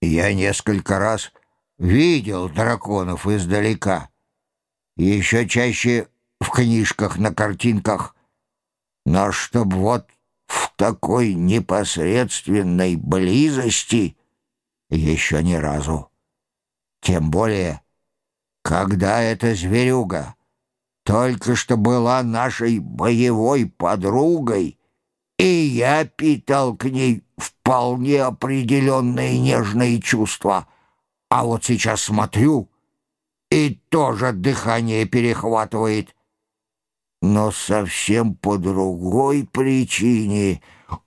Я несколько раз видел драконов издалека, еще чаще в книжках на картинках, но чтоб вот в такой непосредственной близости еще ни разу. Тем более, когда эта зверюга только что была нашей боевой подругой, и я питал к ней вполне определенные нежные чувства. А вот сейчас смотрю, и тоже дыхание перехватывает. Но совсем по другой причине.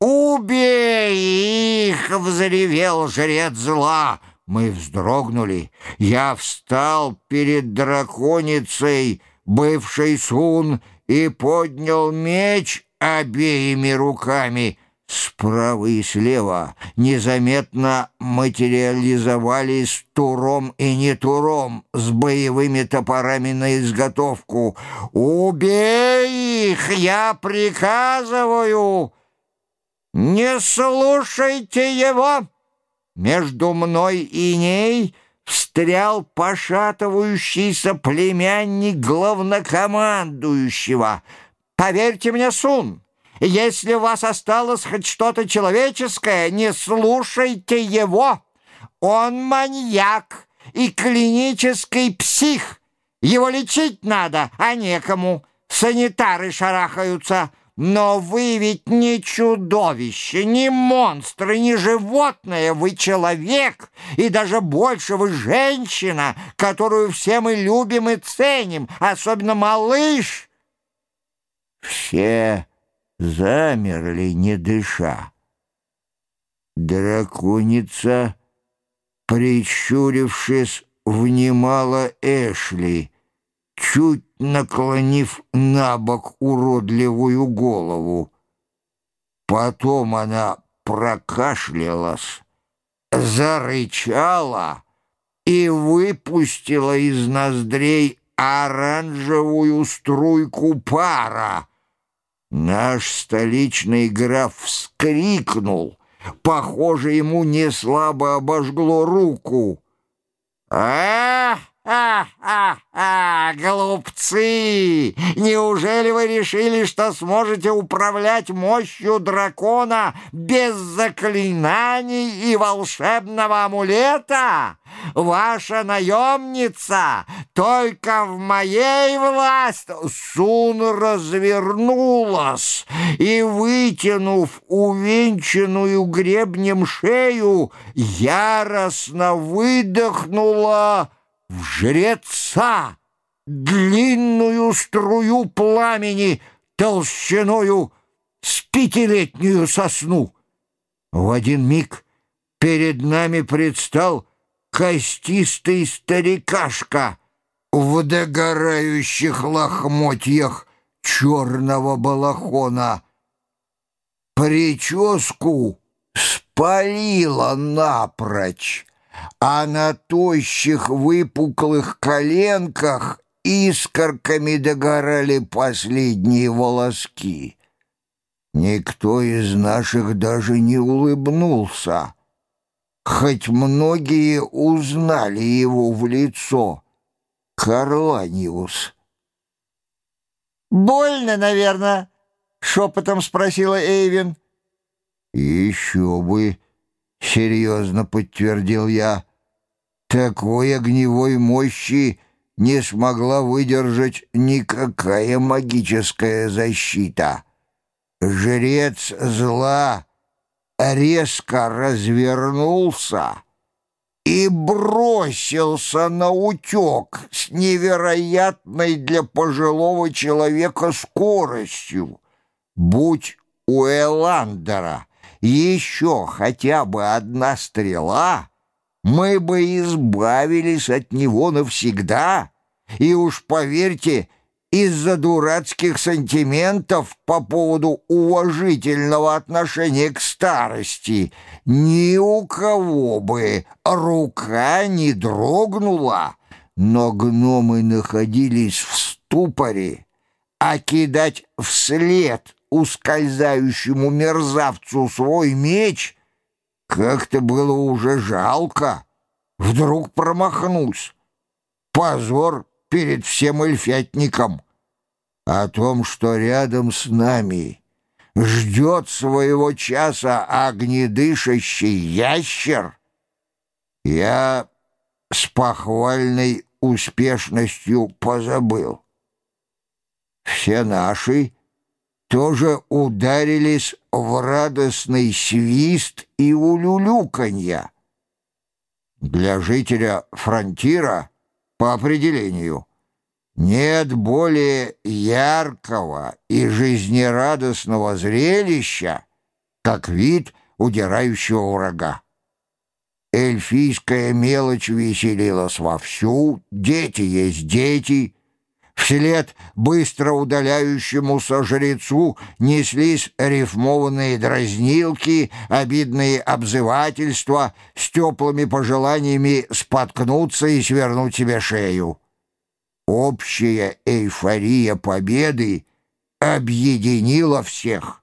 «Убей их!» — взревел жрец зла. Мы вздрогнули. Я встал перед драконицей, бывший сун, и поднял меч обеими руками. Справа и слева незаметно материализовались туром и не туром с боевыми топорами на изготовку. «Убей их! Я приказываю!» «Не слушайте его!» Между мной и ней встрял пошатывающийся племянник главнокомандующего. «Поверьте мне, Сун!» Если у вас осталось хоть что-то человеческое, не слушайте его. Он маньяк и клинический псих. Его лечить надо, а некому. Санитары шарахаются. Но вы ведь не чудовище, не монстр не животное, вы человек, и даже больше вы женщина, которую все мы любим и ценим, особенно малыш. Все замерли, не дыша. Драконица, прищурившись, внимала Эшли, чуть наклонив на бок уродливую голову. Потом она прокашлялась, зарычала и выпустила из ноздрей оранжевую струйку пара, Наш столичный граф вскрикнул. Похоже, ему не слабо обожгло руку. «А, а, а, а, глупцы! Неужели вы решили, что сможете управлять мощью дракона без заклинаний и волшебного амулета?» Ваша наемница только в моей власти. Сун развернулась и, вытянув увенчанную гребнем шею, яростно выдохнула в жреца длинную струю пламени толщиною с пятилетнюю сосну. В один миг перед нами предстал костистый старикашка в догорающих лохмотьях черного балахона. Прическу спалила напрочь, а на тощих выпуклых коленках искорками догорали последние волоски. Никто из наших даже не улыбнулся хоть многие узнали его в лицо. Карланиус. «Больно, наверное?» — шепотом спросила Эйвин. «Еще бы!» — серьезно подтвердил я. «Такой огневой мощи не смогла выдержать никакая магическая защита. Жрец зла резко развернулся и бросился на утек с невероятной для пожилого человека скоростью. Будь у Эландера еще хотя бы одна стрела, мы бы избавились от него навсегда. И уж поверьте, из-за дурацких сантиментов по поводу уважительного отношения к старости ни у кого бы рука не дрогнула, но гномы находились в ступоре, а кидать вслед ускользающему мерзавцу свой меч как-то было уже жалко. Вдруг промахнусь. Позор перед всем эльфятником. О том, что рядом с нами ждет своего часа огнедышащий ящер, я с похвальной успешностью позабыл. Все наши тоже ударились в радостный свист и улюлюканья. Для жителя фронтира, по определению, нет более яркого и жизнерадостного зрелища, как вид удирающего врага. Эльфийская мелочь веселилась вовсю, дети есть дети. Вслед быстро удаляющемуся жрецу неслись рифмованные дразнилки, обидные обзывательства с теплыми пожеланиями споткнуться и свернуть себе шею. Общая эйфория победы объединила всех.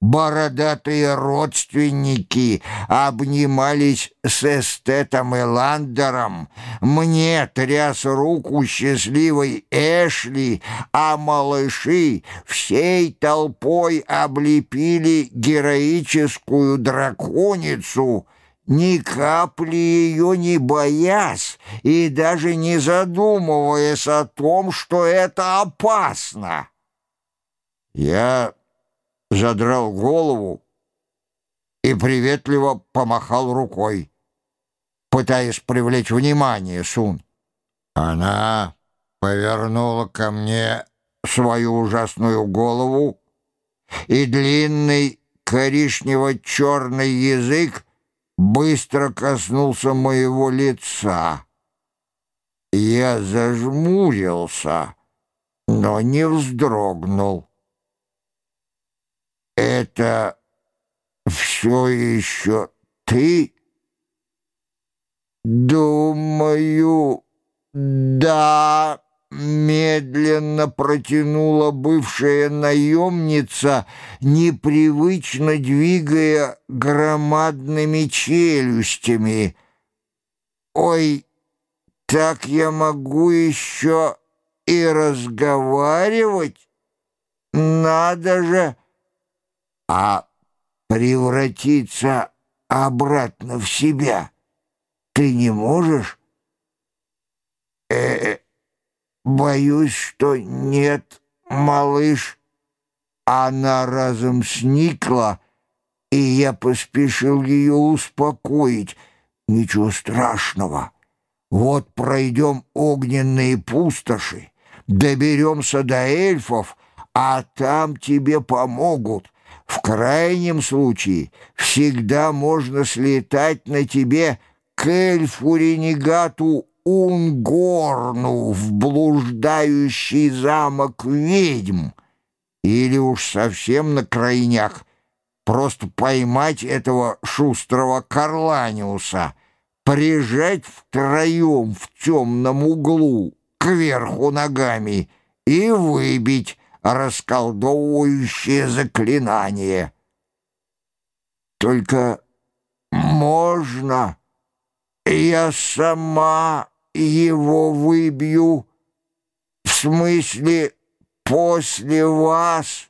Бородатые родственники обнимались с эстетом и ландером. Мне тряс руку счастливой Эшли, а малыши всей толпой облепили героическую драконицу, ни капли ее не боясь и даже не задумываясь о том, что это опасно. Я задрал голову и приветливо помахал рукой, пытаясь привлечь внимание Сун. Она повернула ко мне свою ужасную голову, и длинный коричнево-черный язык быстро коснулся моего лица. Я зажмурился, но не вздрогнул. «Это все еще ты?» «Думаю, да...» Медленно протянула бывшая наемница, непривычно двигая громадными челюстями. «Ой, так я могу еще и разговаривать? Надо же!» А превратиться обратно в себя ты не можешь? Э, -э боюсь, что нет, малыш. Она разом сникла, и я поспешил ее успокоить. Ничего страшного. Вот пройдем огненные пустоши, доберемся до эльфов, а там тебе помогут. В крайнем случае всегда можно слетать на тебе к эльфу-ренегату Унгорну в блуждающий замок ведьм. Или уж совсем на крайняк просто поймать этого шустрого Карланиуса, прижать втроем в темном углу кверху ногами и выбить расколдовывающее заклинание. Только можно, я сама его выбью, в смысле после вас,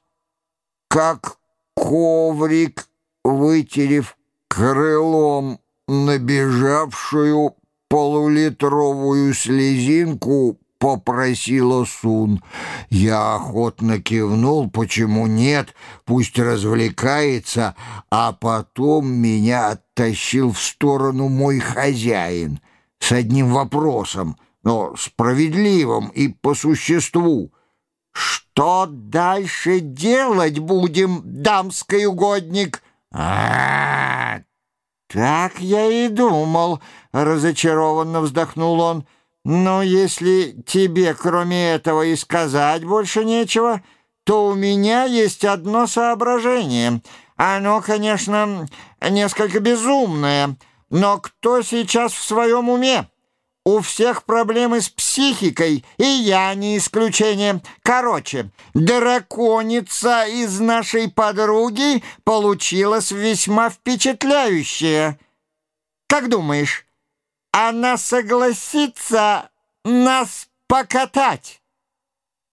как коврик, вытерев крылом набежавшую полулитровую слезинку попросила Сун. Я охотно кивнул, почему нет, пусть развлекается, а потом меня оттащил в сторону мой хозяин с одним вопросом, но справедливым и по существу. «Что дальше делать будем, дамский угодник?» а, -а, -а так я и думал», — разочарованно вздохнул он, — но если тебе, кроме этого, и сказать больше нечего, то у меня есть одно соображение. Оно, конечно, несколько безумное, но кто сейчас в своем уме? У всех проблемы с психикой, и я не исключение. Короче, драконица из нашей подруги получилась весьма впечатляющая. Как думаешь, она согласится нас покатать?»